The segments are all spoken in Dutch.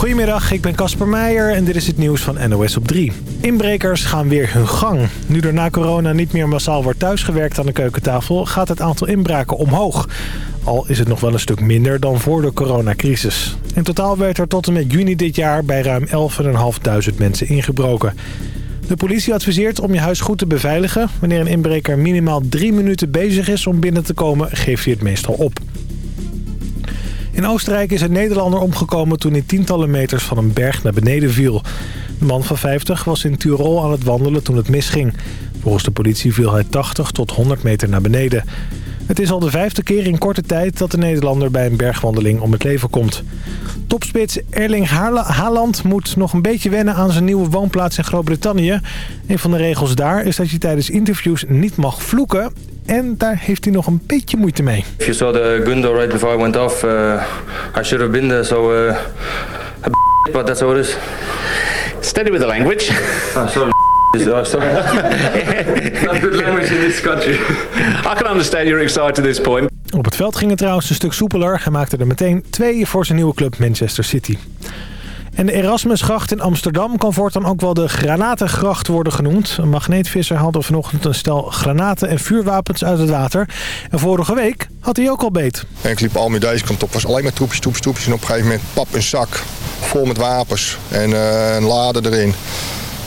Goedemiddag, ik ben Casper Meijer en dit is het nieuws van NOS op 3. Inbrekers gaan weer hun gang. Nu er na corona niet meer massaal wordt thuisgewerkt aan de keukentafel... gaat het aantal inbraken omhoog. Al is het nog wel een stuk minder dan voor de coronacrisis. In totaal werd er tot en met juni dit jaar bij ruim 11.500 mensen ingebroken. De politie adviseert om je huis goed te beveiligen. Wanneer een inbreker minimaal drie minuten bezig is om binnen te komen, geeft hij het meestal op. In Oostenrijk is een Nederlander omgekomen toen hij tientallen meters van een berg naar beneden viel. De man van 50 was in Tirol aan het wandelen toen het misging. Volgens de politie viel hij 80 tot 100 meter naar beneden. Het is al de vijfde keer in korte tijd dat de Nederlander bij een bergwandeling om het leven komt. Topspits Erling Haaland moet nog een beetje wennen aan zijn nieuwe woonplaats in Groot-Brittannië. Een van de regels daar is dat je tijdens interviews niet mag vloeken. En daar heeft hij nog een beetje moeite mee. If you saw the gun door right before I went off, uh, I should have been there, so uh, but that's how it is. Steady with the language. Oh, sorry. Oh, sorry. Not good language in this country. I can understand you're excited at this point. Op het veld ging het trouwens een stuk soepeler. Hij maakte er meteen twee voor zijn nieuwe club Manchester City. En de Erasmusgracht in Amsterdam kan voortaan ook wel de Granatengracht worden genoemd. Een magneetvisser haalde vanochtend een stel granaten en vuurwapens uit het water. En vorige week had hij ook al beet. En ik liep al met deze kant op. was alleen maar troepjes, troepjes, troepjes. En op een gegeven moment pap een zak vol met wapens en uh, een lade erin.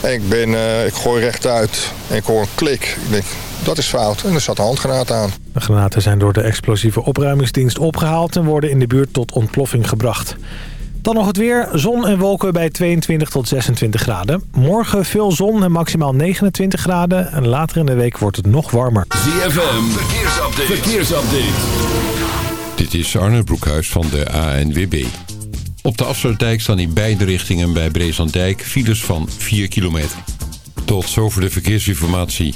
En ik, ben, uh, ik gooi rechtuit en ik hoor een klik. Ik denk, dat is fout. En er zat een handgranaat aan. De granaten zijn door de explosieve opruimingsdienst opgehaald... en worden in de buurt tot ontploffing gebracht. Dan nog het weer. Zon en wolken bij 22 tot 26 graden. Morgen veel zon en maximaal 29 graden. En later in de week wordt het nog warmer. ZFM, verkeersupdate. verkeersupdate. Dit is Arne Broekhuis van de ANWB. Op de afsluitdijk staan in beide richtingen bij Brezandijk files van 4 kilometer. Tot zover de verkeersinformatie.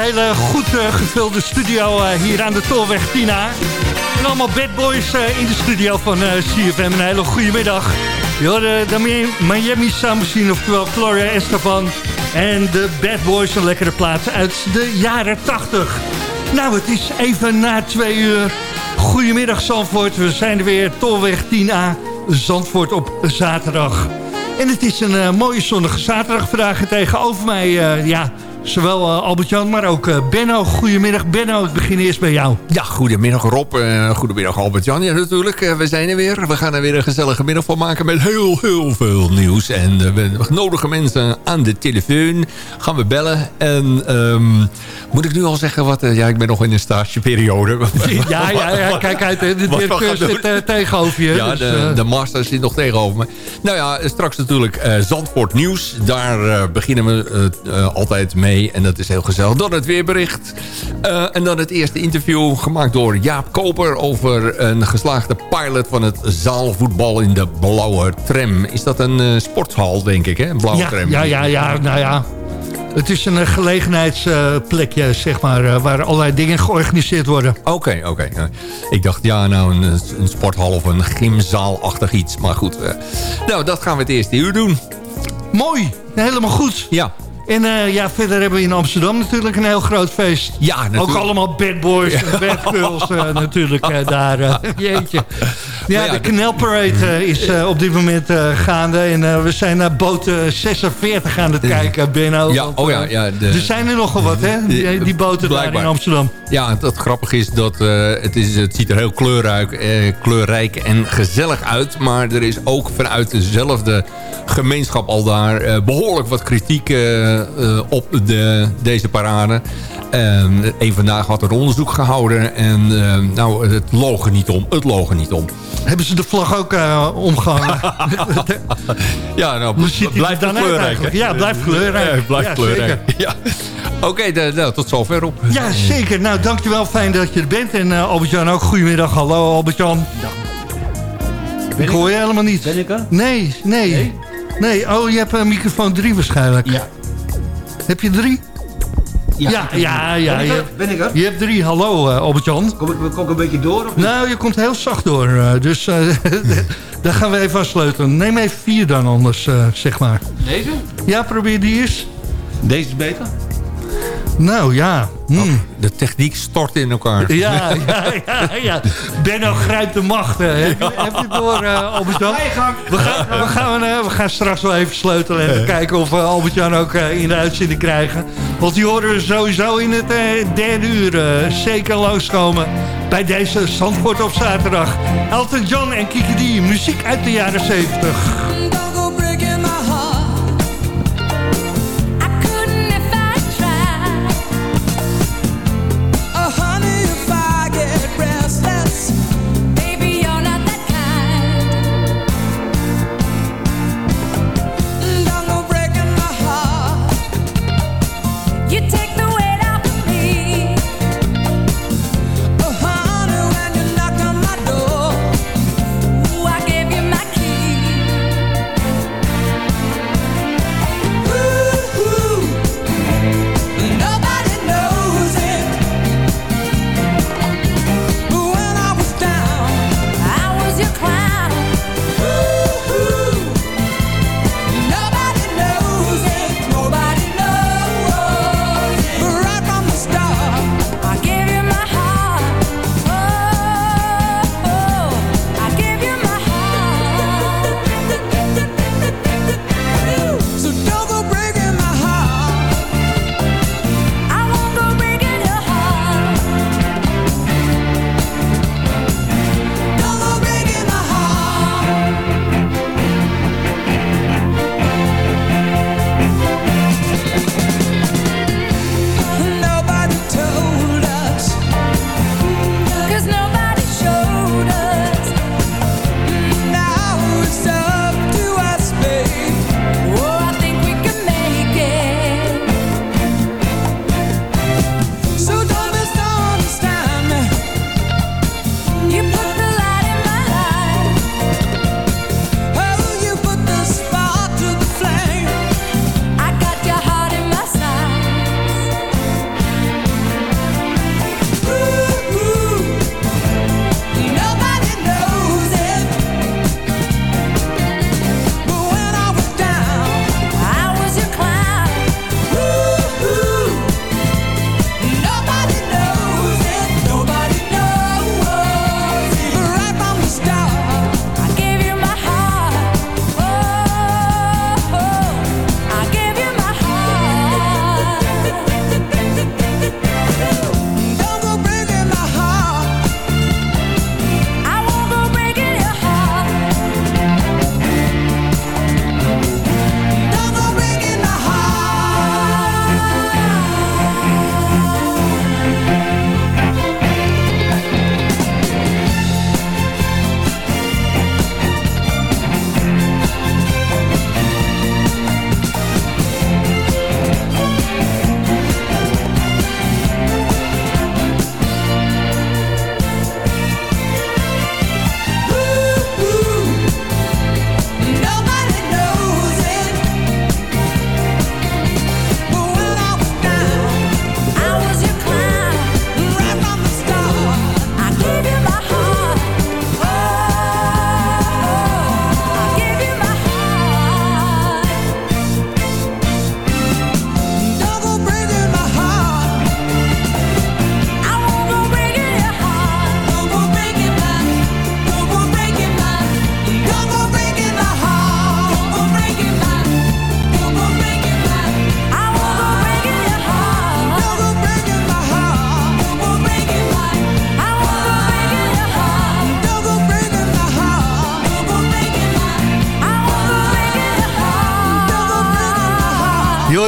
Hele goed gevulde studio hier aan de Tolweg Tina. En allemaal bad boys in de studio van CFM. Een hele goede middag. Je de Miami Sound oftewel Gloria Estefan. En de Bad Boys, een lekkere plaats uit de jaren 80. Nou, het is even na twee uur. Goedemiddag Zandvoort, we zijn er weer, Tolweg 10A, Zandvoort op zaterdag. En het is een mooie zonnige zaterdag vandaag tegenover mij. Ja, Zowel uh, Albert-Jan, maar ook uh, Benno. Goedemiddag Benno, ik begin eerst bij jou. Ja, goedemiddag Rob. Uh, goedemiddag Albert-Jan. Ja, natuurlijk. we zijn er weer. We gaan er weer een gezellige middag van maken met heel, heel veel nieuws. En we nodigen mensen aan de telefoon. Gaan we bellen. En um, moet ik nu al zeggen wat... ja, ik ben nog in een stageperiode. ja, ja, ja, kijk uit. De directeur zit tegenover je. Ja, dus, de, de master zit nog tegenover me. Nou ja, straks natuurlijk Zandvoort Nieuws. Daar beginnen we altijd mee en dat is heel gezellig. Dan het weerbericht. Uh, en dan het eerste interview gemaakt door Jaap Koper... over een geslaagde pilot van het zaalvoetbal in de blauwe tram. Is dat een uh, sporthal, denk ik, hè? Een blauwe ja, tram. Ja, ja, ja, nou ja. Het is een eh, gelegenheidsplekje, zeg maar, waar allerlei dingen georganiseerd worden. Oké, oké. Ik dacht, ja, nou, een, een sporthal of een gymzaalachtig iets. Maar goed, nou, dat gaan we het eerste uur doen. Mooi, helemaal goed. Ja. En uh, ja, verder hebben we in Amsterdam natuurlijk een heel groot feest. Ja, natuurlijk. Ook allemaal bad boys en bad girls uh, natuurlijk uh, daar. jeetje. Ja, ja de knelparade is op dit moment gaande. En we zijn naar boot 46 aan het kijken, Benno. Ja, oh ja, ja. De, er zijn er nogal wat, hè? Die, die boten blijkbaar. daar in Amsterdam. Ja, het grappige is dat het, is, het ziet er heel kleurrijk, kleurrijk en gezellig uit. Maar er is ook vanuit dezelfde gemeenschap al daar behoorlijk wat kritiek op de, deze parade. En een vandaag had een onderzoek gehouden. En uh, nou, het logen niet om. Het logen niet om. Hebben ze de vlag ook uh, omgehangen? ja, nou, blijft dan kleurrijk. Ja, blijft kleurrijk. Ja, blijft ja, kleurrijk. Ja. Oké, okay, nou, tot zover op. Ja, zeker. Nou, dankjewel. Fijn dat je er bent. En uh, Albert-Jan ook. Goedemiddag. Hallo, Albert-Jan. Ik hoor je helemaal niet. Ben ik er? Nee, nee. Nee? Nee, oh, je hebt een microfoon 3 waarschijnlijk. Ja. Heb je drie? Ja, ja, ja. ja ben, ik er? ben ik er? Je hebt drie. Hallo, uh, Albert-Jan. Kom ik, kom ik een beetje door? Of niet? Nou, je komt heel zacht door. Uh, dus uh, daar gaan we even aan sleutelen. Neem even vier dan anders, zeg maar. Deze? Ja, probeer die eens. Deze is beter? Nou ja. Hmm. Oh, de techniek stort in elkaar. Ja, ja, ja. ja. Benno grijpt de macht. Heb, je, heb je door, uh, Albert-Jan? We gaan, we, gaan, uh, we gaan straks wel even sleutelen en kijken of we uh, Albert-Jan ook uh, in de uitzending krijgen. Want die horen we sowieso in het derde uur zeker langskomen bij deze Zandvoort op zaterdag. Elton John en Kiki D, muziek uit de jaren 70.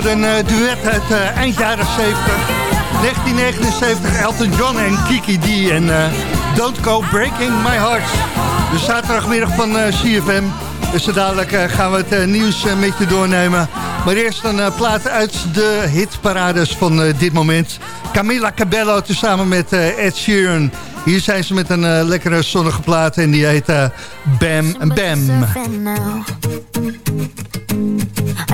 Hoort een eh, duet uit eh, eind jaren 70. 1979, Elton John en Kiki D. En eh, Don't Go Breaking My Heart. De zaterdagmiddag van CFM. Dus dadelijk gaan we het nieuws met je doornemen. Maar eerst een plaat uit de hitparades van dit moment. Camila Cabello tezamen met Ed Sheeran. Hier zijn ze met een lekkere zonnige plaat en die heet Bam Bam.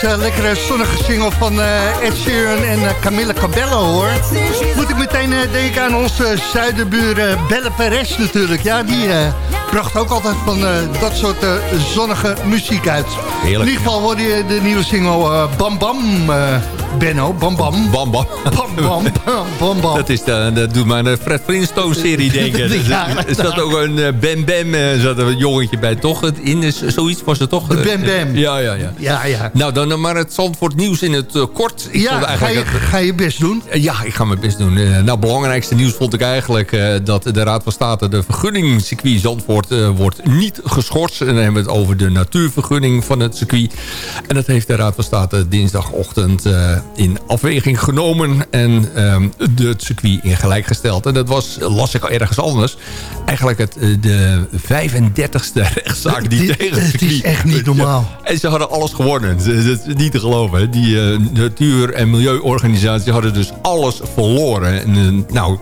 Deze lekkere zonnige single van eh, Ed Sheeran en eh, Camilla Cabello, hoor. Moet ik meteen denken aan onze zuiderbuur eh, Belle Perez natuurlijk. Ja, die bracht ook altijd van dat soort zonnige muziek uit. Heerlijk. In ieder geval hoorde je de nieuwe single Bam Bam, Benno. Bam Bam. Bam, bam. Bam Bam, bam, bam, bam. Dat, is de, dat doet mij aan de Fred Flintstone-serie denken. Ja, er zat ook een eh, Bam Bam, eh, zat er een jongetje bij. Toch? Het In, is- zoiets was het toch? De Eh, Bam Bam. Ja, ja, ja. Ja, ja. Nou, dan maar het Zandvoort nieuws in het eh, kort. Ik Ja, ga je, dat- ga je best doen. Eh, Ja, ik ga mijn best doen. Eh, nou, het belangrijkste nieuws vond ik eigenlijk eh, dat de Raad van State... de vergunning circuit Zandvoort eh, wordt niet geschorst. En dan hebben we het over de natuurvergunning van het circuit. En dat heeft de Raad van State dinsdagochtend eh, in afweging genomen... en ehm, de, het circuit in gelijk gesteld. En dat was, las ik al ergens anders... eigenlijk het, eh, de 35ste rechtszaak die Dit- tegen het het circuit... is echt niet normaal. En ze hadden alles gewonnen. Dat is niet te geloven. hè. Die eh, natuur- en milieuorganisatie hadden dus alles verloren. En, eh, nou,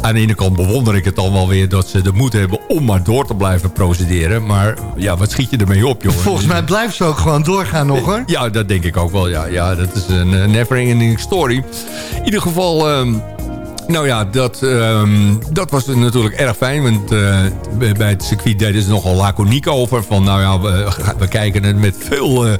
aan de ene kant bewonder ik het dan wel weer... dat ze de moed hebben om maar door te blijven procederen. Maar ja, wat schiet je ermee op, jongen? Volgens mij blijft ze ook gewoon doorgaan nog, hoor. Ja, dat denk ik ook wel. Ja, ja dat is een never-ending story. In ieder geval... ehm, Nou ja, dat, ehm, dat was natuurlijk erg fijn. Want eh, bij het circuit deden ze nogal laconiek over. Van nou ja, we, we kijken het met veel... eh,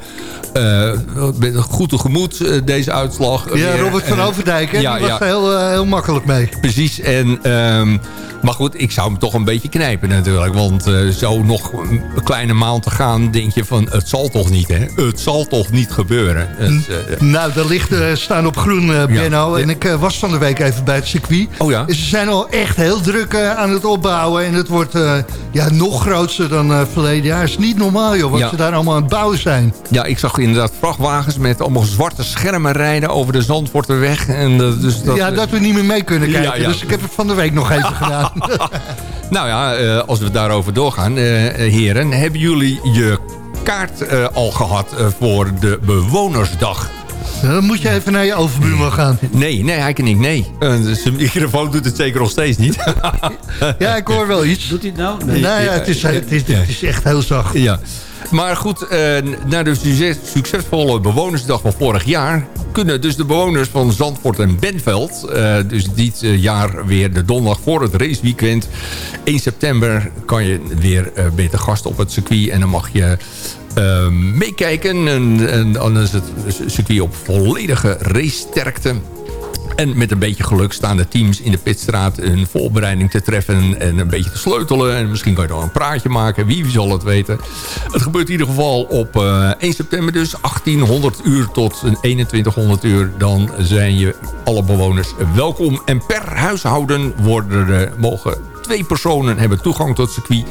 eh, met een goed tegemoet, eh, deze uitslag. Ja. Robert van En, Overdijk, hè? ja, die was ja. er heel, eh, heel makkelijk mee. Precies. En, ehm, maar goed, ik zou hem toch een beetje knijpen natuurlijk. Want eh, zo nog een kleine maand te gaan, denk je van... het zal toch niet, hè? Het zal toch niet gebeuren. Eh, Nou, de lichten staan op groen, eh, Benno. En ik eh, was van de week even bij het circuit. Oh ja? Ze zijn al echt heel druk eh, aan het opbouwen. En het wordt eh, ja, nog groter dan eh, verleden jaar. Het is niet normaal, joh, wat Ja. ze daar allemaal aan het bouwen zijn. Ja, ik zag inderdaad vrachtwagens met allemaal zwarte schermen rijden over de Zandvoorterweg. En, dus dat, ja, dat we niet meer mee kunnen kijken. ja. Dus ik heb het van de week nog even gedaan. Nou ja, als we daarover doorgaan, heren. Hebben jullie je kaart al gehad eh, voor de bewonersdag? Dan moet je even naar je overbuurman gaan. Nee, nee, hij kan niet. Nee. Eh, zijn microfoon doet het zeker nog steeds niet. Ja, ik hoor wel iets. Doet hij het nou? Nee, ja, het, is, het, is, het is echt heel zacht. Ja. Maar goed, eh, na de succes- succesvolle bewonersdag van vorig jaar... kunnen dus de bewoners van Zandvoort en Benveld... eh, dus dit eh, jaar weer de donderdag voor het raceweekend... 1 september kan je weer eh ben je te gast op het circuit... en dan mag je eh, meekijken. En, en dan is het circuit op volledige racesterkte... En met een beetje geluk staan de teams in de pitstraat een voorbereiding te treffen en een beetje te sleutelen. En misschien kan je dan een praatje maken, wie zal het weten. Het gebeurt in ieder geval op eh, 1 september dus, 1800 uur tot 2100 uur. Dan zijn je alle bewoners welkom. En per huishouden worden er, mogen twee personen hebben toegang tot het circuit.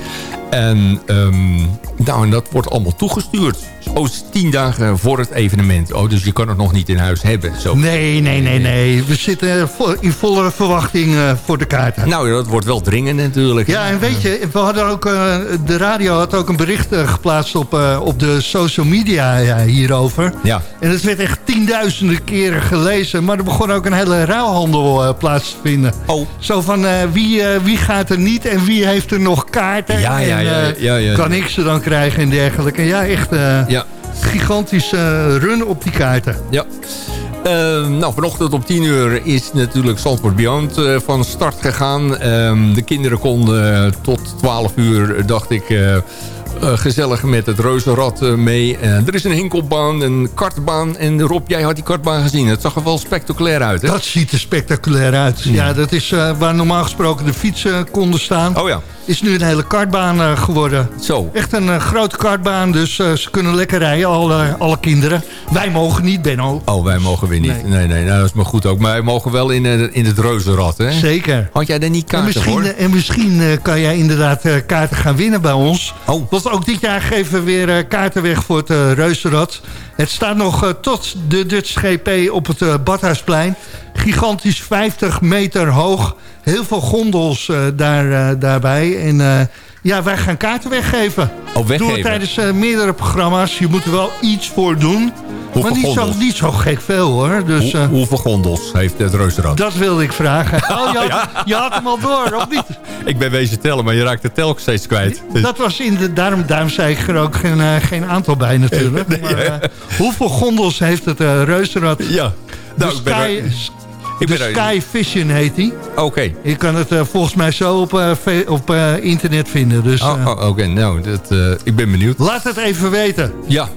En, ehm, nou, en dat wordt allemaal toegestuurd. Oh, het is tien dagen voor het evenement. Oh, dus je kan het nog niet in huis hebben. Zo. Nee, nee, nee, nee. We zitten in volle verwachting eh, voor de kaarten. Nou, dat wordt wel dringend natuurlijk. Ja, en weet je, we hadden ook, eh, de radio had ook een bericht eh, geplaatst op, op de social media ja, hierover. Ja. En het werd echt tienduizenden keren gelezen. Maar er begon ook een hele ruilhandel plaats te vinden. Oh. Zo van, wie, wie gaat er niet en wie heeft er nog kaarten? Ja, ja, en, ja, eh, ja, ja. Kan ik ze dan krijgen en dergelijke. Ja, echt eh Ja. gigantisch eh, run op die kaarten. Ja. Eh, nou, vanochtend om 10 uur is natuurlijk Zandvoort Beyond van start gegaan. Ehm, de kinderen konden tot 12 uur, dacht ik... gezellig met het reuzenrad mee. Er is een hinkelbaan, een kartbaan. En Rob, jij had die kartbaan gezien. Het zag er wel spectaculair uit, hè? Dat ziet er spectaculair uit. Ja, dat is waar normaal gesproken de fietsen konden staan. Oh ja. Is nu een hele kartbaan eh, geworden. Zo. Echt een eh, grote kartbaan, dus eh, ze kunnen lekker rijden, alle, alle kinderen. Wij mogen niet, Benno. Oh, wij mogen weer niet. Nee, nee, nou, dat is maar goed ook. Maar wij mogen wel in, in het reuzenrad, hè? Zeker. Had jij er niet En kaarten voor? misschien, en misschien kan jij inderdaad kaarten gaan winnen bij ons. Oh. Want ook dit jaar geven we weer kaarten weg voor het Reuzenrad. Het staat nog tot de Dutch GP op het Badhuisplein. Gigantisch 50 meter hoog. Heel veel gondels eh, daar, eh, daarbij. En eh, ja, wij gaan kaarten weggeven. Oh, Doen we weggeven. tijdens meerdere programma's. Je moet er wel iets voor doen. Hoeveel maar niet zo, niet zo gek veel hoor. Dus Hoe- hoeveel gondels heeft het reuzenrad? dat wilde ik vragen. Oh, je had, je had hem al door, of niet? Ik ben wezen tellen, maar je raakt de telk steeds kwijt. Dat was in de, daarom, daarom zei ik er ook geen, geen aantal bij natuurlijk. maar, hoeveel gondels heeft het reuzenrad? Ja. Nou, ik ben Sky, de Sky Vision heet die. Oké. Je kan het eh, volgens mij zo op, eh, op eh, internet vinden. Dus Oh, oh, Oké, nou, dat, ik ben benieuwd. laat het even weten. Ja.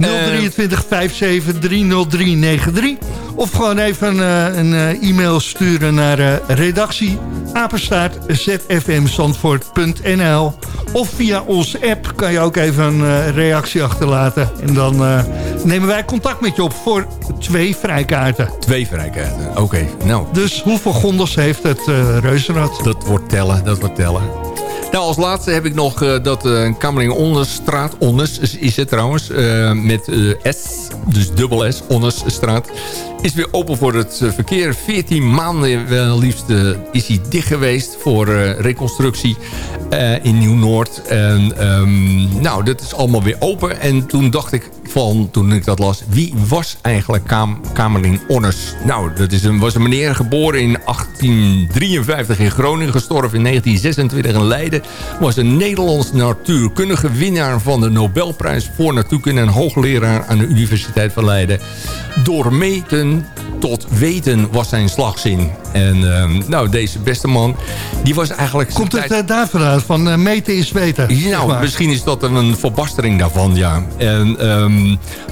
Eh, 023 57 30393. Of gewoon even eh, een eh, e-mail sturen naar eh, redactie apenstaart zfmzandvoort.nl Of via onze app kan je ook even een eh, reactie achterlaten. En dan eh, nemen wij contact met je op voor twee vrijkaarten. Twee vrijkaarten. Oké, nou. Dus hoeveel gondels heeft het eh reuzenrad? Dat wordt tellen, dat wordt tellen. Nou, als laatste heb ik nog eh, dat uh, Kamerling Onderstraat, Onnes is, het trouwens, eh, met S, dus dubbel S, Onnesstraat, is weer open voor het verkeer. 14 maanden wel liefst is hij dicht geweest voor reconstructie in Nieuw-Noord. En ehm, nou, dat is allemaal weer open. En toen dacht ik van, toen ik dat las, wie was eigenlijk Kam Kamerling Onnes? Nou, dat is een, was een meneer geboren in 1853 in Groningen, gestorven in 1926 in Leiden. Was een Nederlands natuurkundige winnaar van de Nobelprijs voor natuurkunde en hoogleraar aan de Universiteit van Leiden. Doormeten tot weten was zijn slagzin. En ehm, nou, deze beste man, die was eigenlijk... Komt het uh, daar vandaan, van uh, meten is weten? Nou, misschien is dat een verbastering daarvan, ja. En, um,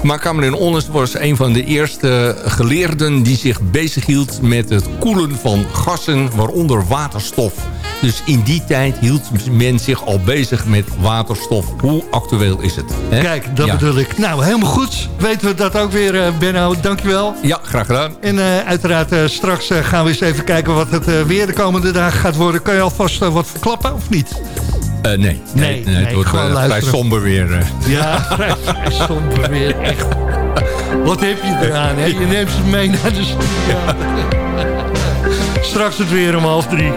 maar Cameron Onnes was een van de eerste geleerden... die zich bezighield met het koelen van gassen, waaronder waterstof. Dus in die tijd hield men zich al bezig met waterstof. Hoe actueel is het? Hè? Kijk, dat ja. bedoel ik. Nou, helemaal goed. Weten we dat ook weer, uh, Benno. Dankjewel. Ja, graag gedaan. En uh, uiteraard uh, straks gaan we eens even kijken wat het weer de komende dagen gaat worden. Kan je alvast wat verklappen of niet? Nee, nee, nee, nee, het wordt vrij somber weer. Ja, vrij, vrij somber weer. Echt. Wat heb je eraan, hè? Je neemt ze mee naar de studio. Straks het weer om half drie.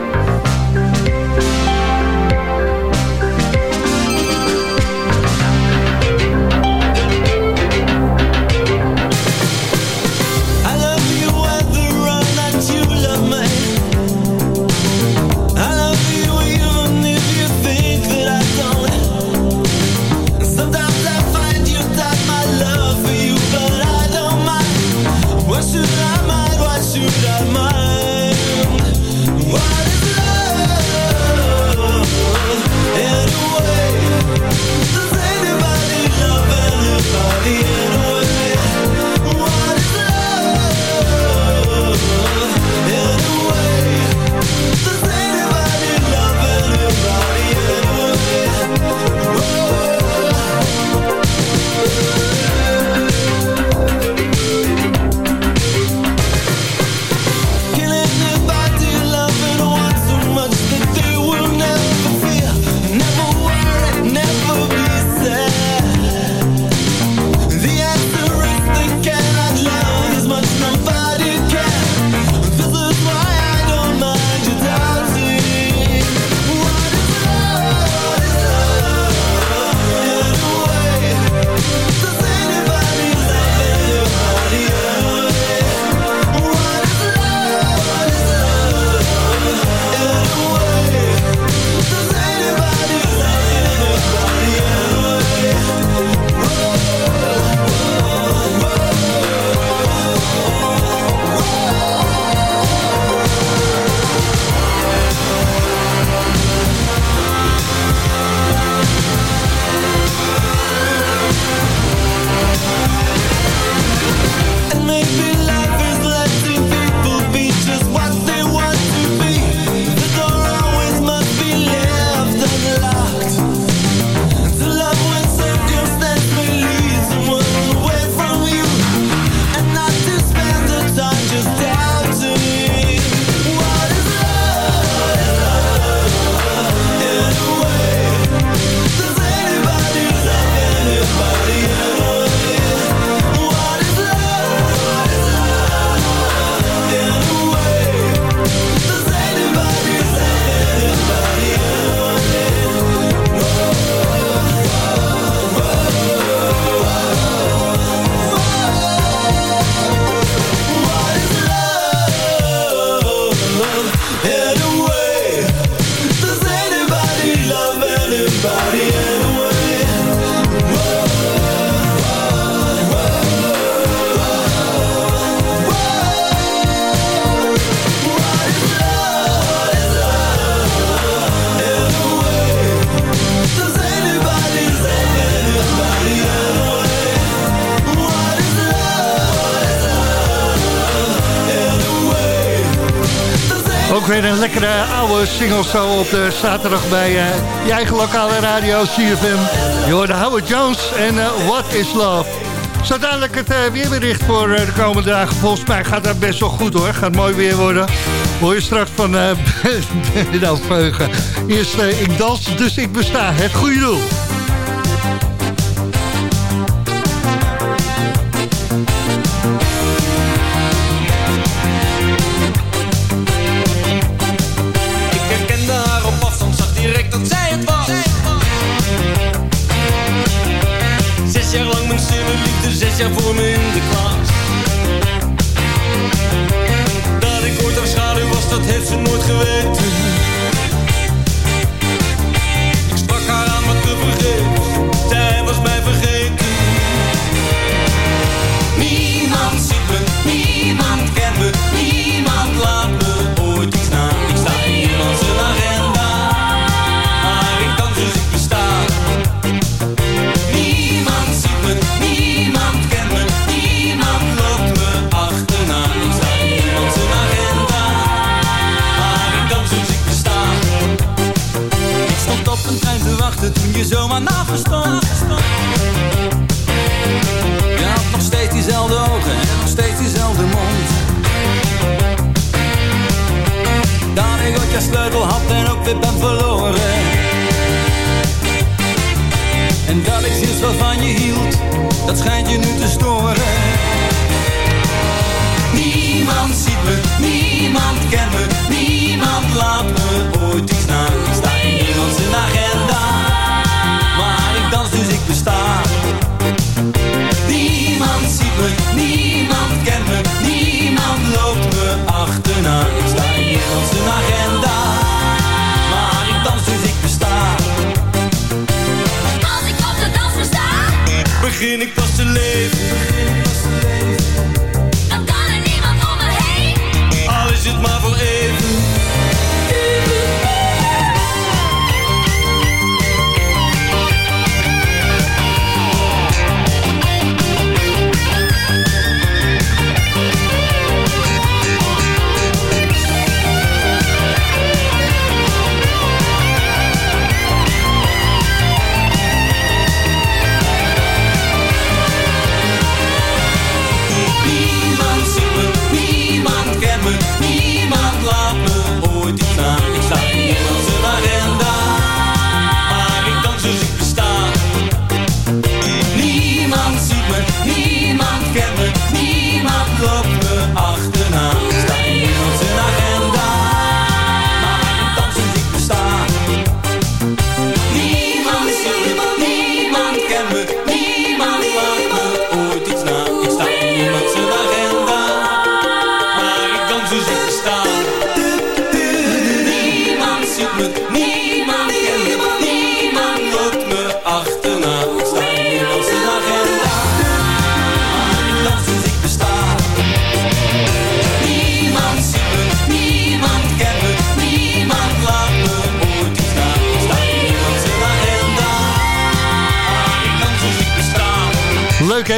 Single zo op de zaterdag bij uh, je eigen lokale radio CFM. Je hoorde Howard Jones en uh, What is Love. Zo dadelijk het uh, weerbericht voor de komende dagen. Volgens mij gaat dat best wel goed hoor. Gaat mooi weer worden. Hoor je straks van nou, Veugen. Eerst ik dans, dus ik besta. Het goede doel. Niemand zijn agenda, maar ik dans dus ik besta. Als ik op de dans sta, Begin ik pas te leven,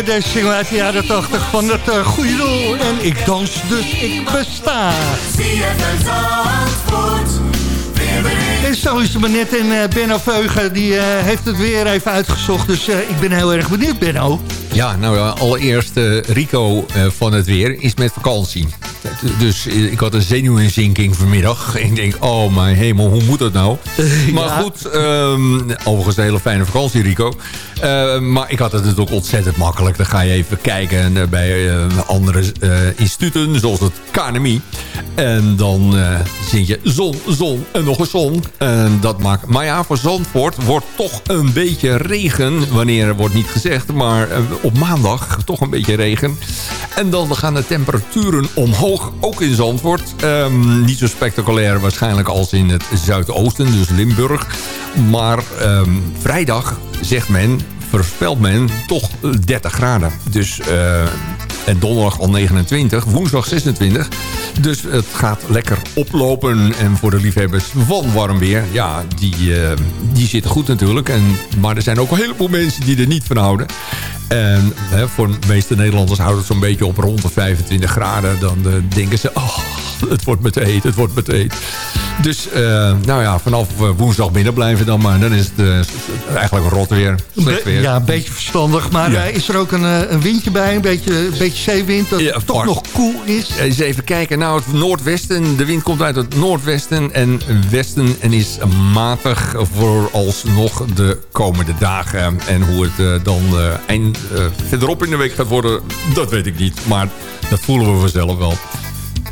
deze single uit de jaren 80 van het uh, goede doel. En ik dans, dus ik besta. En zo is het maar net. En uh, Benno Veugen die, uh, heeft het weer even uitgezocht. Dus ik ben heel erg benieuwd, Benno. Ja, nou allereerst uh, Rico van het weer is met vakantie. Dus uh, ik had een zenuwinzinking vanmiddag. En ik denk, oh mijn hemel, hoe moet dat nou? Maar ja. goed, um, overigens een hele fijne vakantie, Rico. Uh, maar ik had het natuurlijk ontzettend makkelijk. Dan ga je even kijken bij andere instituten, zoals het KNMI. En dan zie je zon, zon en nog een zon. En dat maakt... Maar ja, voor Zandvoort wordt toch een beetje regen. Wanneer wordt niet gezegd, maar op maandag toch een beetje regen. En dan gaan de temperaturen omhoog, ook in Zandvoort. Um, niet zo spectaculair waarschijnlijk als in het zuidoosten, dus Limburg. Maar um, vrijdag, zegt men, voorspelt men toch 30 graden. Dus... Uh, en donderdag al 29, woensdag 26. Dus het gaat lekker oplopen. En voor de liefhebbers van warm weer, ja, die, uh, die zitten goed natuurlijk. En, maar er zijn ook een heleboel mensen die er niet van houden. En hè, voor de meeste Nederlanders houdt het zo'n beetje op rond de 25 graden. Dan uh, denken ze, oh, het wordt met heet, het wordt met heet. Dus uh, nou ja, vanaf woensdag binnen blijven dan maar. Dan is het uh, eigenlijk rot weer, slecht weer. Ja, een beetje verstandig. Maar ja. is er ook een, een windje bij? Een beetje, een beetje zeewind dat ja, toch nog koel cool is? Eens even kijken. Nou, het noordwesten. De wind komt uit het noordwesten en westen. En is matig vooralsnog de komende dagen. En hoe het dan eind, verderop in de week gaat worden, dat weet ik niet. Maar dat voelen we vanzelf wel.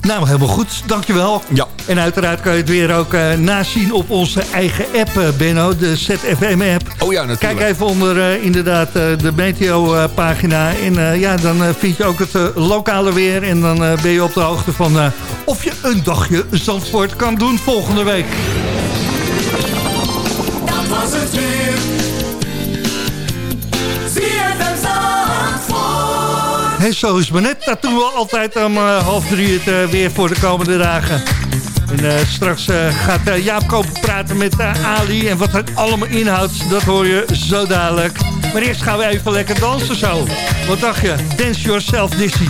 Nou, helemaal goed. Dankjewel. Ja. En uiteraard kan je het weer ook uh, nazien op onze eigen app, uh, Benno. De ZFM-app. Oh ja, natuurlijk. Kijk even onder uh, inderdaad de Meteo-pagina. en ja, dan vind je ook het lokale weer. En dan ben je op de hoogte van of je een dagje Zandvoort kan doen volgende week. Dat was het weer. Hey, zo is maar net. Dat doen we altijd om uh, half drie het uh, weer voor de komende dagen. En uh, straks gaat Jaap Koper praten met Ali. En wat het allemaal inhoudt, dat hoor je zo dadelijk. Maar eerst gaan we even lekker dansen zo. Wat dacht je? Dance Yourself Dizzy.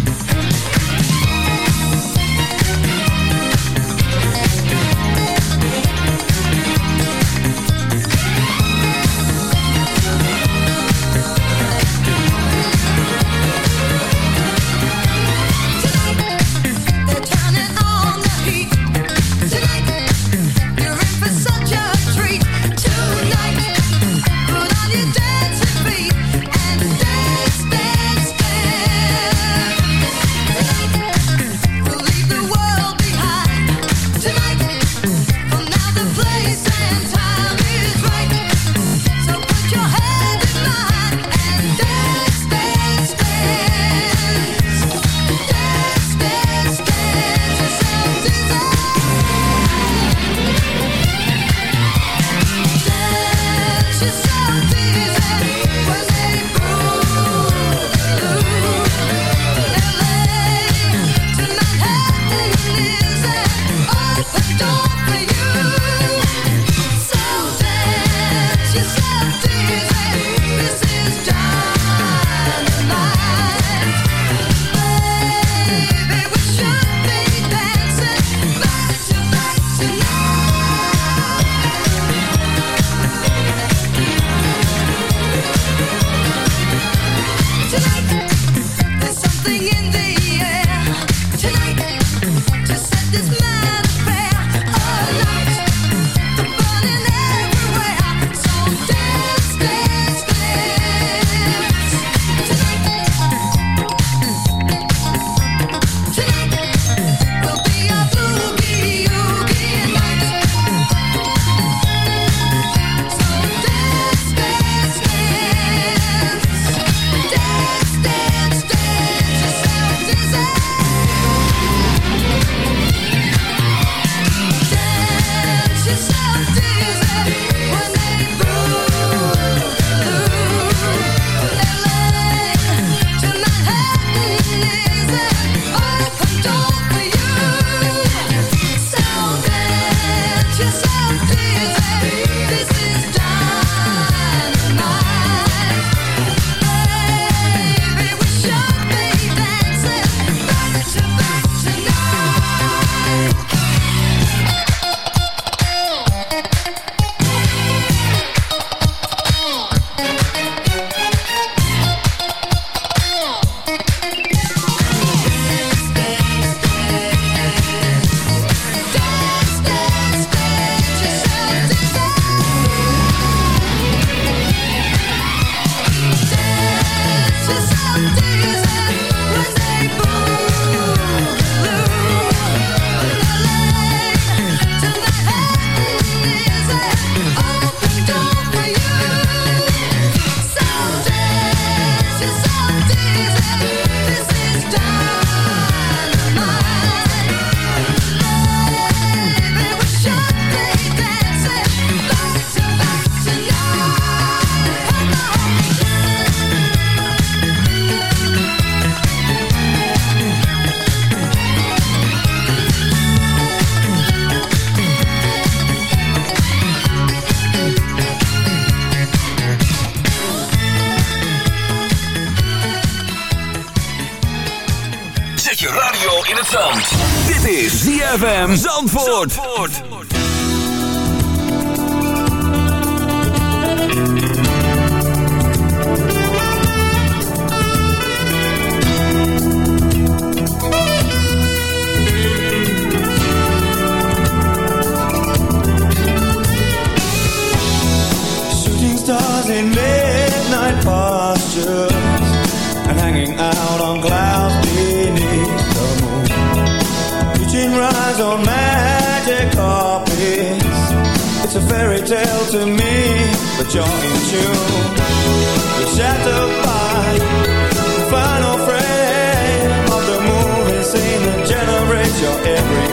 Zandvoort. Fairy tale to me, but you're in tune. You're shattered by the final frame of the movie scene that generates your every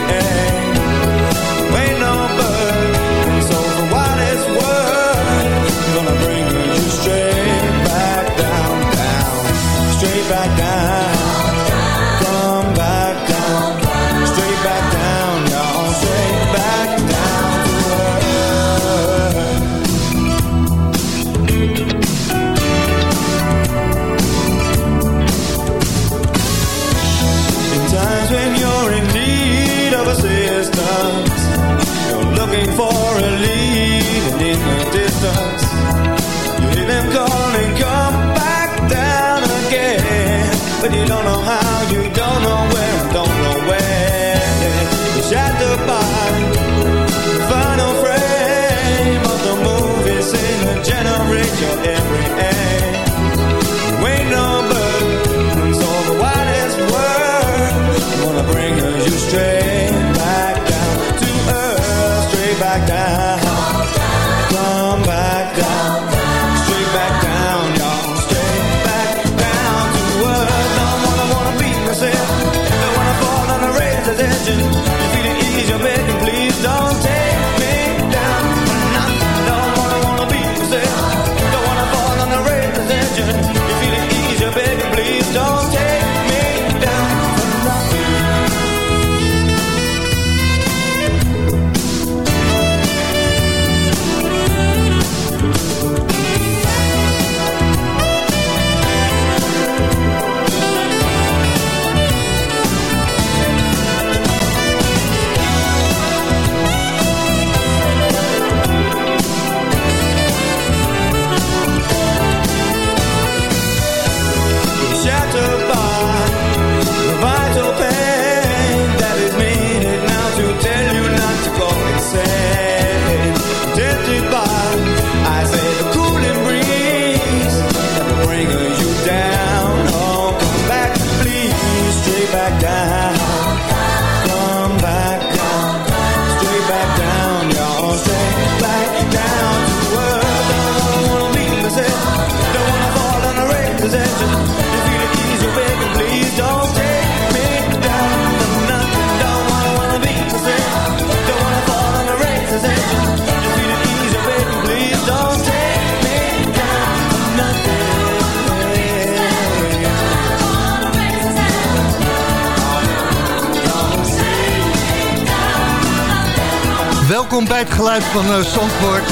Welkom bij het geluid van uh.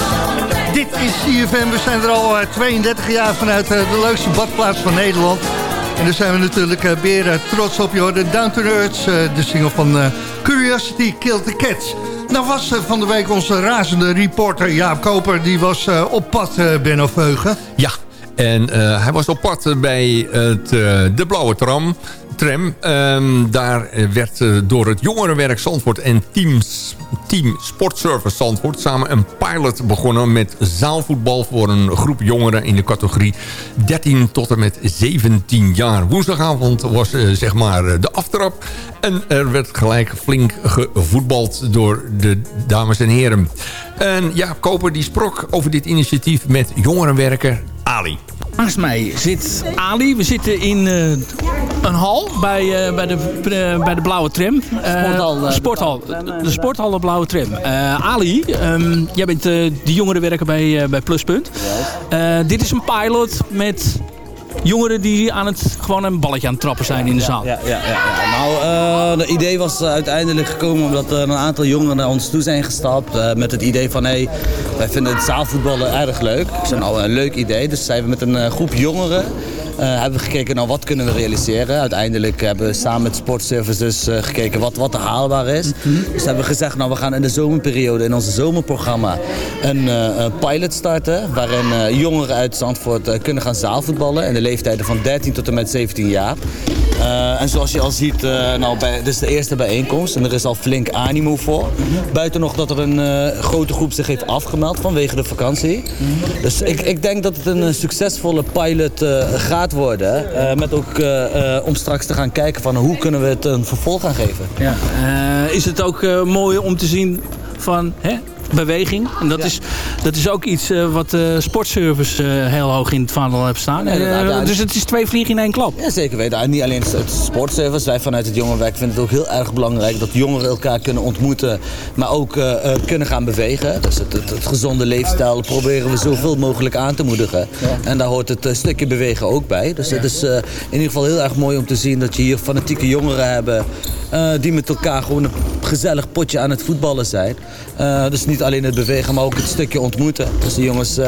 Dit is CFM. We zijn er al eh, 32 jaar vanuit eh, de leukste badplaats van Nederland. En daar zijn we natuurlijk weer trots op. Je hoorde Down to Earth, de single van Curiosity Killed the Cats. Nou was van de week onze razende reporter Jaap Koper. Die was op pad, Benno Veugen. Ja, en eh, hij was op pad bij het, eh, de Blauwe Tram. Tram. Ehm, daar eh, werd eh, door het jongerenwerk Zandvoort en teams, Team Sportservice Zandvoort... samen een pilot begonnen met zaalvoetbal voor een groep jongeren... in de categorie 13 tot en met 17 jaar. Woensdagavond was eh, zeg maar de aftrap. En er werd gelijk flink gevoetbald door de dames en heren. En ja, Koper die sprak over dit initiatief met jongerenwerker Ali. Naast mij zit Ali. We zitten in eh, een hal bij, eh, bij, de, eh, bij de Blauwe Tram. Sporthal, sporthal. De sporthal de Blauwe Tram. Ali, ehm, jij bent de jongerenwerker bij, bij Pluspunt. Dit is een pilot met jongeren die aan het, gewoon een balletje aan het trappen zijn in de zaal. Ja, ja, ja. Nou, eh het idee was eh, uiteindelijk gekomen omdat er een aantal jongeren naar ons toe zijn gestapt. eh, met het idee van, hé, hey, wij vinden het zaalvoetballen erg leuk. Het is een, een leuk idee. Dus zijn we met een eh, groep jongeren eh, hebben we gekeken naar wat kunnen we realiseren. Uiteindelijk hebben we samen met Sportservices eh, gekeken wat, wat er haalbaar is. Dus hebben we gezegd, nou we gaan in de zomerperiode in ons zomerprogramma een, eh, een pilot starten. Waarin eh, jongeren uit Zandvoort eh, kunnen gaan zaalvoetballen in de leeftijden van 13 tot en met 17 jaar. Eh, en zoals je al ziet, eh, nou, bij, dit is de eerste bijeenkomst en er is al flink animo voor. Buiten nog dat er een eh, grote groep zich heeft afgemeld vanwege de vakantie. Dus ik, ik denk dat het een eh, succesvolle pilot eh, worden. eh, met ook eh, eh, om straks te gaan kijken van hoe kunnen we het een vervolg gaan geven. Ja. Is het ook mooi om te zien van hè, beweging? En dat, is, dat is ook iets eh, wat de sportservice eh, heel hoog in het vaandel heeft staan. Ja. dus het is twee vliegen in één klap. Ja, zeker weten. En niet alleen het sportservice. Wij vanuit het jongerenwerk vinden het ook heel erg belangrijk dat jongeren elkaar kunnen ontmoeten, maar ook eh, eh, kunnen gaan bewegen. Dus het, het, het gezonde leefstijl proberen we zoveel mogelijk aan te moedigen. En daar hoort het stukje bewegen ook bij. Dus het is eh, in ieder geval heel erg mooi om te zien dat je hier fanatieke jongeren hebben eh, die met elkaar gewoon een gezellig potje aan het voetballen zijn. Eh, dus niet alleen het bewegen, maar ook het stukje ontmoeten. Dus de jongens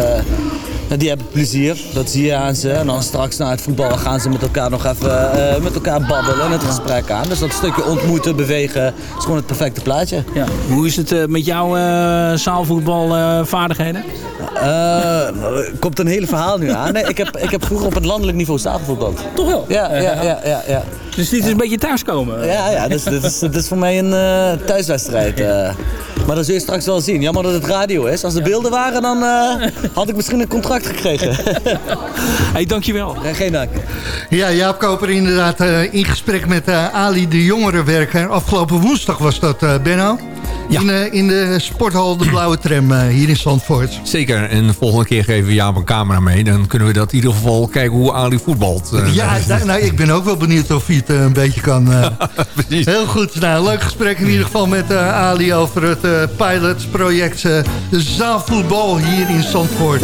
eh, die hebben plezier, dat zie je aan ze. En dan straks na het voetballen gaan ze met elkaar nog even eh, met elkaar babbelen en het gesprek aan. Dus dat stukje ontmoeten, bewegen, is gewoon het perfecte plaatje. Ja. Hoe is het eh, met jouw eh zaalvoetbalvaardigheden? Komt een hele verhaal nu aan. Nee, ik, heb, ik heb vroeger op het landelijk niveau tafelvoetbald. Toch wel? Ja, ja, ja, ja. ja. Dus dit is een beetje thuiskomen? Ja, ja dus, dit, is, dit is voor mij een thuiswedstrijd. Maar dat zul je straks wel zien. Jammer dat het radio is. Als er beelden waren, dan had ik misschien een contract gekregen. hey, dankjewel. Ja, geen dank. Ja, Jaap Koper inderdaad eh, in gesprek met eh, Ali de jongerenwerker. Afgelopen woensdag was dat, eh, Benno. In, eh, in de sporthal De Blauwe Tram eh, hier in Zandvoort. Zeker, en de volgende keer geven we Jaap een camera mee. Dan kunnen we dat in ieder geval kijken hoe Ali voetbalt. Eh, Ja, da- nou, ik ben ook wel benieuwd of hij het een beetje kan. Heel goed. Nou, leuk gesprek in ieder geval met Ali over het pilotproject eh, zaalvoetbal hier in Zandvoort.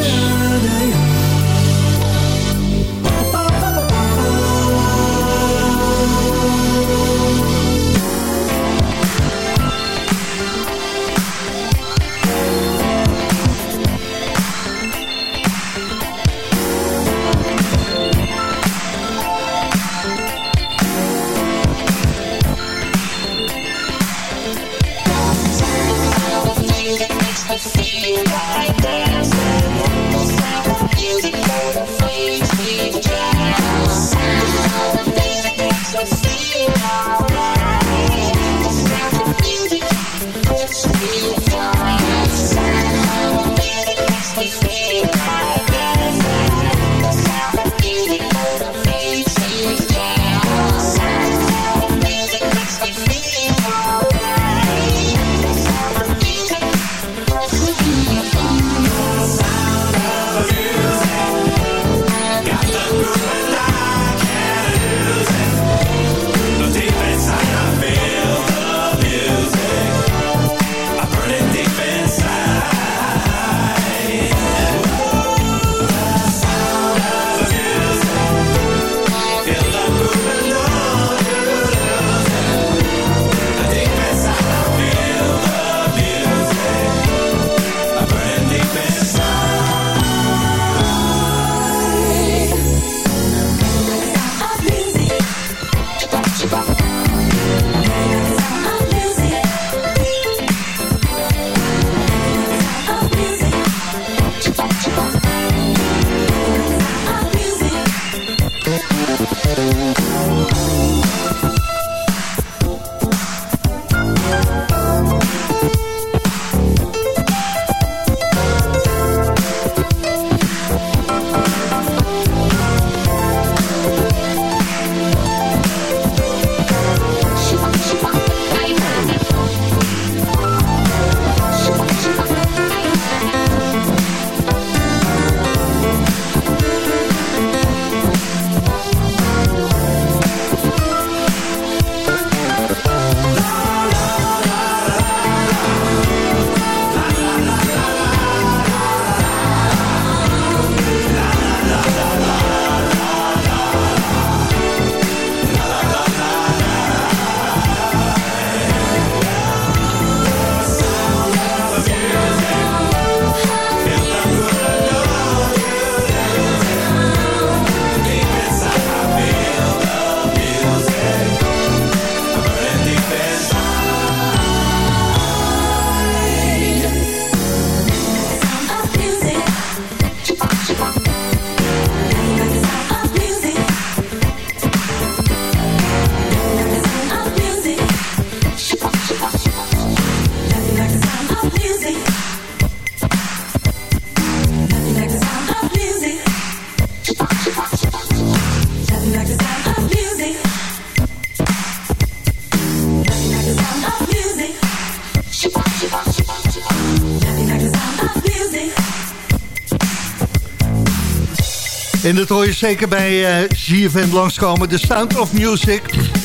En dat hoor je zeker bij eh ZFM langskomen. De Sound of Music.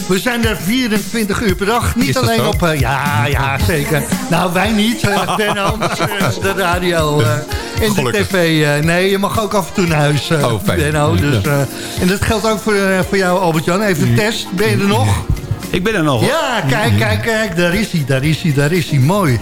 We zijn er 24 uur per dag. Niet alleen zo? op... eh, ja, ja, zeker. Nou, wij niet. eh, de radio en de tv. eh, nee, je mag ook af en toe naar huis, eh, Oh, fijn. Benno. Dus, eh, en dat geldt ook voor, eh, voor jou, Albert-Jan. Even een test. Ben je er nog? Ik ben er nog. hoor. Ja, kijk, kijk, kijk. Daar is hij, daar is hij, daar is hij. Mooi.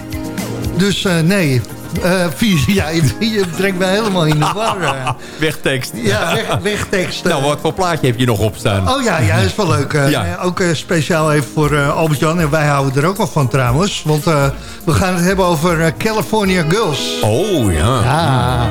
Dus eh, nee... Eh, vier, ja, je, je brengt me helemaal in de war. eh. Wegtekst. Ja, weg, wegtekst. eh. Nou, wat voor plaatje heb je nog op staan? Oh ja, ja, dat is wel leuk. eh. Ja. Eh, Ook eh, speciaal even voor eh, Albert-Jan. En wij houden er ook wel van trouwens. Want eh, we gaan het hebben over eh, California Girls. Oh, ja. Ja.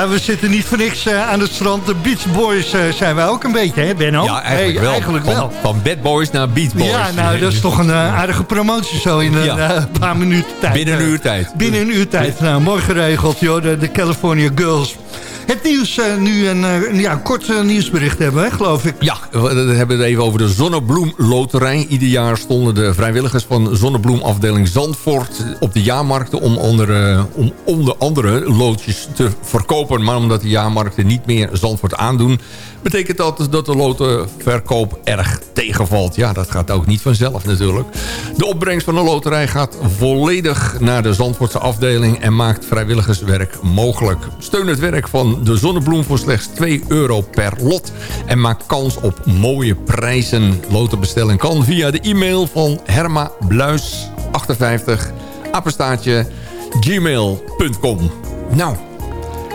Ja, we zitten niet voor niks eh, aan het strand. De Beach Boys eh, zijn wij ook een beetje, hè Benno? Ja, eigenlijk Hey, wel. Eigenlijk van, wel. van Bad Boys naar Beat Boys. Ja, nou, dat is toch een eh, aardige promotie zo in een Ja. paar minuten tijd. Binnen een uur tijd. Binnen een uur tijd. Nou, mooi geregeld, joh. De, de California Girls. Het nieuws, eh, nu een, eh, ja, kort eh, nieuwsbericht hebben, hè, geloof ik. Ja, we hebben het even over de Zonnebloem Loterij. Ieder jaar stonden de vrijwilligers van Zonnebloem afdeling Zandvoort op de jaarmarkten om onder, om onder andere loodjes te verkopen. Maar omdat de jaarmarkten niet meer Zandvoort aandoen, betekent dat dat de lotenverkoop erg tegenvalt. Ja, dat gaat ook niet vanzelf natuurlijk. De opbrengst van de loterij gaat volledig naar de Zandvoortse afdeling en maakt vrijwilligerswerk mogelijk. Steun het werk van de Zonnebloem voor slechts 2 euro per lot en maak kans op mooie prijzen. Lotenbestelling kan via de e-mail van Herma Bluis 58 apenstaartje gmail.com. Nou,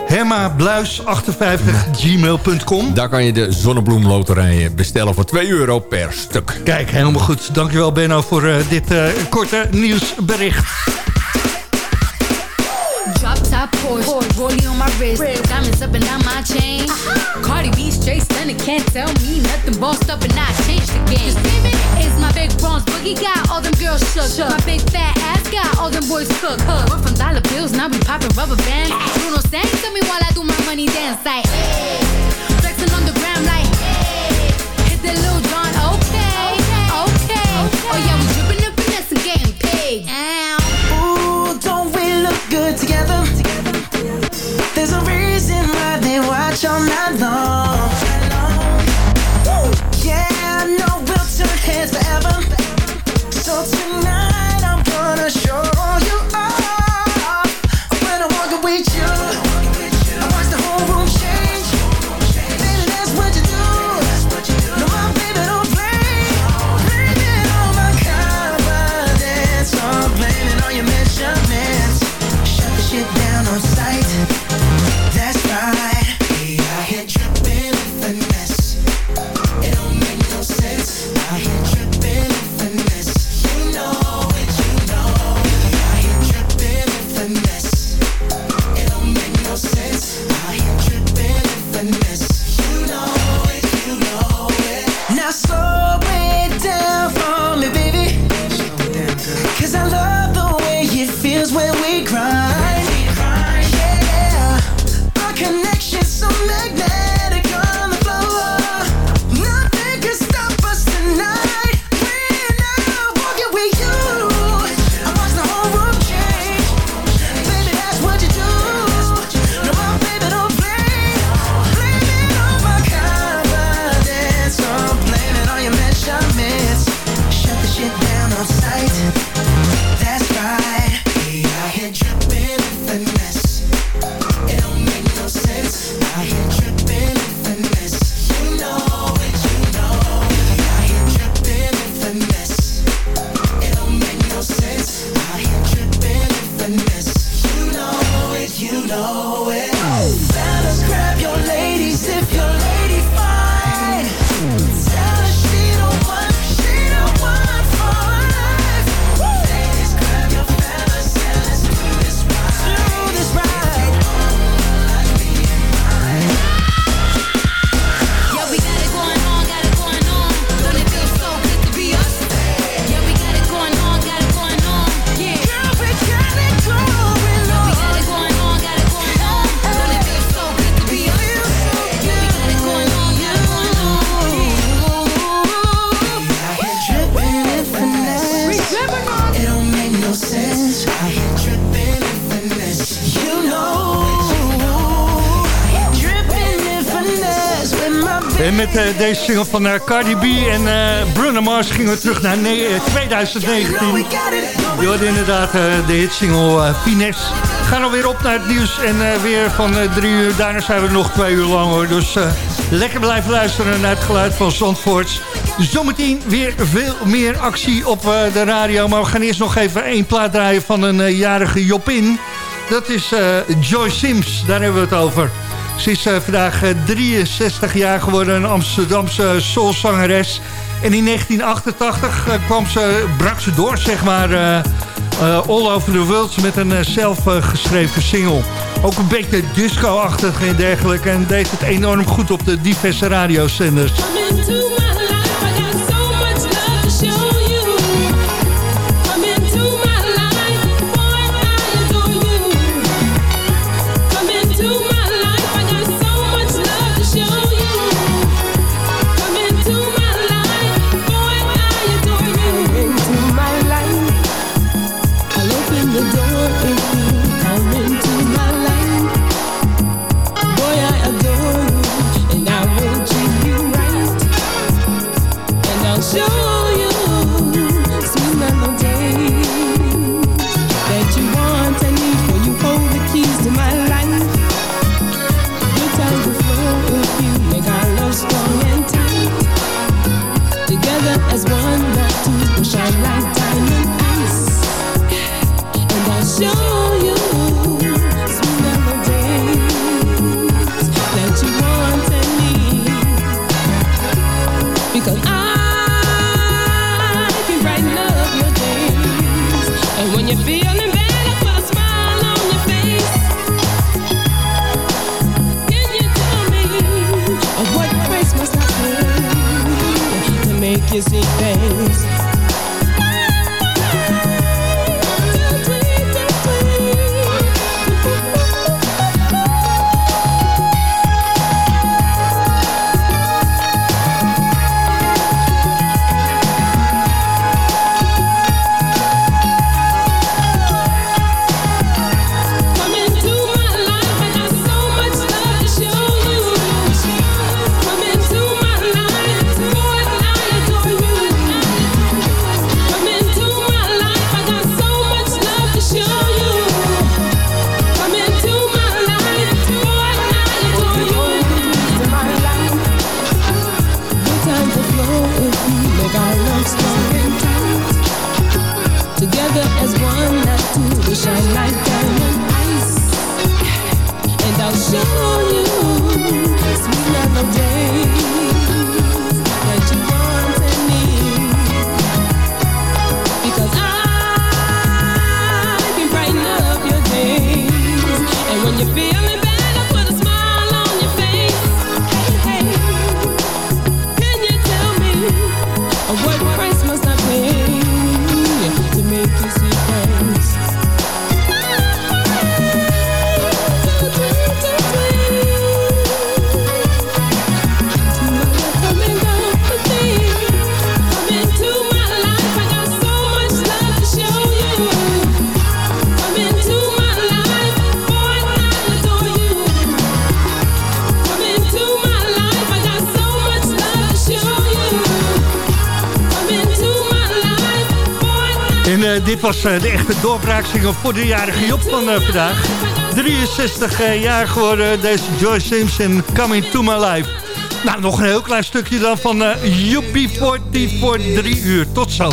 Herma Bluis 58 gmail.com. daar kan je de Zonnebloemloterij bestellen voor 2 euro per stuk. Kijk, helemaal goed. Dankjewel Benno voor eh, dit eh, korte nieuwsbericht. Top Porsche, rollie on my wrist, diamonds up and down my chain. Uh-huh. Cardi B straight stunning, can't tell me nothing. Bossed up and I changed the game. You see me? It's my big bronze boogie got all them girls shook. My big fat ass got all them boys cook. Went from dollar bills, now we popping rubber bands. Bruno sang to me while I do my money dance like. Hey. Flexing on the gram like. Hey. Hit that little John, okay, okay. Oh yeah, we dripping and finesse and getting paid. Ow. watch all night long. Yeah, I know we'll turn heads forever. So tonight. Yes. deze single van eh, Cardi B en uh, Bruno Mars gingen we terug naar 2019. Eh, Je hoorde inderdaad uh, de hitsingle Pines. Gaan alweer op naar het nieuws en weer van drie uur. Daarna zijn we nog twee uur lang hoor. Dus lekker blijven luisteren naar het geluid van Zandvoorts. Zometeen weer veel meer actie op de radio. Maar we gaan eerst nog even één plaat draaien van een jarige Jopin. Dat is Joy Sims, daar hebben we het over. Ze is eh, vandaag eh, 63 jaar geworden, een Amsterdamse soulzangeres. En in 1988 eh, kwam ze, brak ze door, zeg maar, all over the world met een zelfgeschreven single. Ook een beetje disco-achtig en dergelijke. En deed het enorm goed op de diverse radiozenders. kissy face dit was eh, de echte doorbraaksingle voor de jarige Job van eh, vandaag. 63 eh, jaar geworden, deze Joy Simpson, Coming to My Life. Nou, nog een heel klein stukje dan van uh, UB40 voor drie uur. Tot zo.